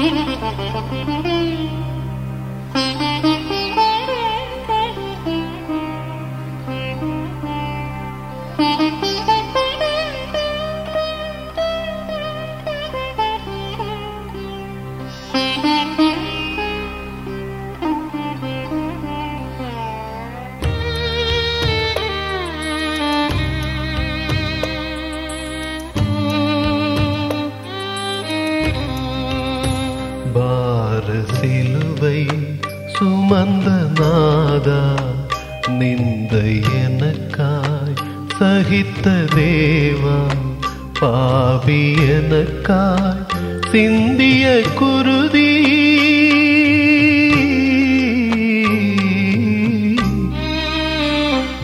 Thank you. சுமந்த நாதா நிந்த எனக்காய் சகித்த தேவா பாவி எனக்காய் சிந்திய குருதி.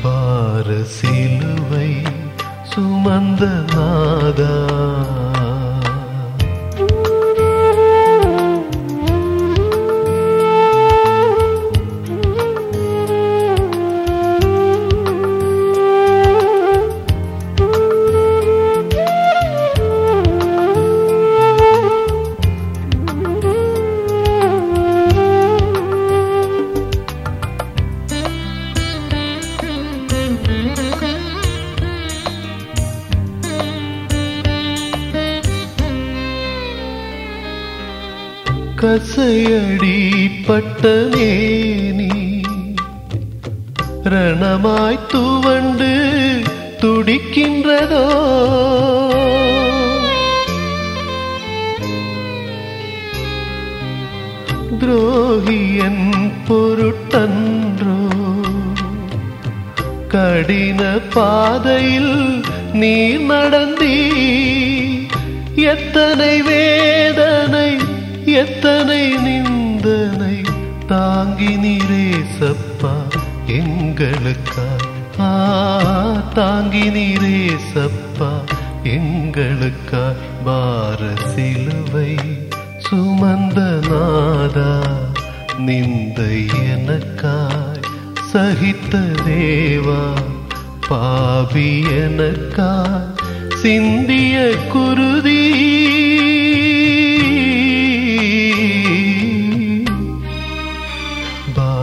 பார சிலுவை சுமந்த நாதா கசையடி பட்டனேனி ரணமாய் துவண்டு துடிக்கின்றதோ? துரோகியன் பொருட்டன்றோ? கடின பாதையில் நீ நடந்தீ. எத்தனை வேதனை எத்தனை நிந்தனை தாங்கி நீரே சப்பா எங்களுக்கா? ஆ தாங்கி நீரே சப்பா எங்களுக்கா? பார சிலுவை சுமந்த நாதா நிந்தை எனக்காய் சகித்த தேவா பாபி எனக்காய் சிந்திய குருதி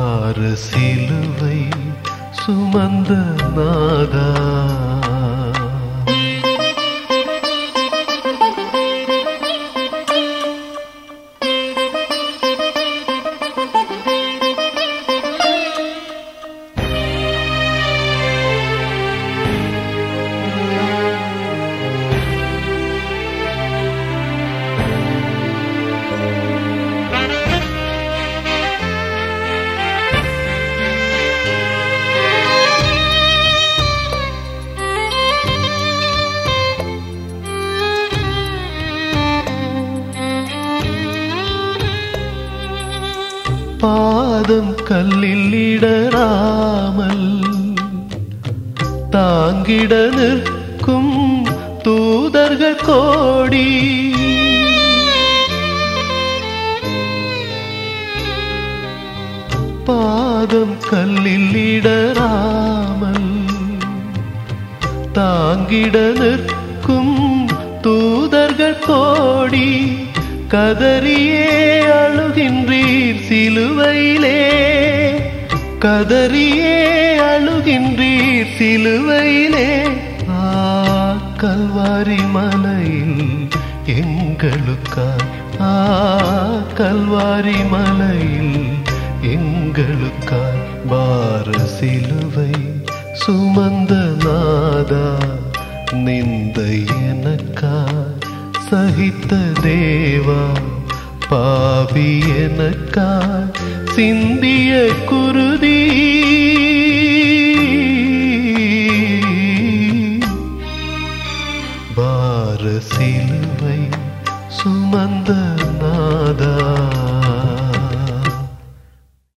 பார சிலுவை சுமந்த நாதா. பாதம் கல்லில் இடராமல் தாங்கிட நிற்கும் தூதர்கள் கோடி. பாதம் கல்லில் இடராமல் தாங்கிட நிற்கும் தூதர்கள் கோடி. கதறியே அழுகின்றீர் சிலுவையிலே. கதறியே அழுகின்றீர் சிலுவையிலே. ஆ கல்வாரி மலையில் எங்களுக்காய். ஆ கல்வாரி மலையில் எங்களுக்காய். பார சிலுவை சுமந்த நாதா நிந்த எனக்காய். சகித்த தேவா பாவி எனக்காய் சிந்திய குருதி. பார சிலுவை சுமந்த நாதா.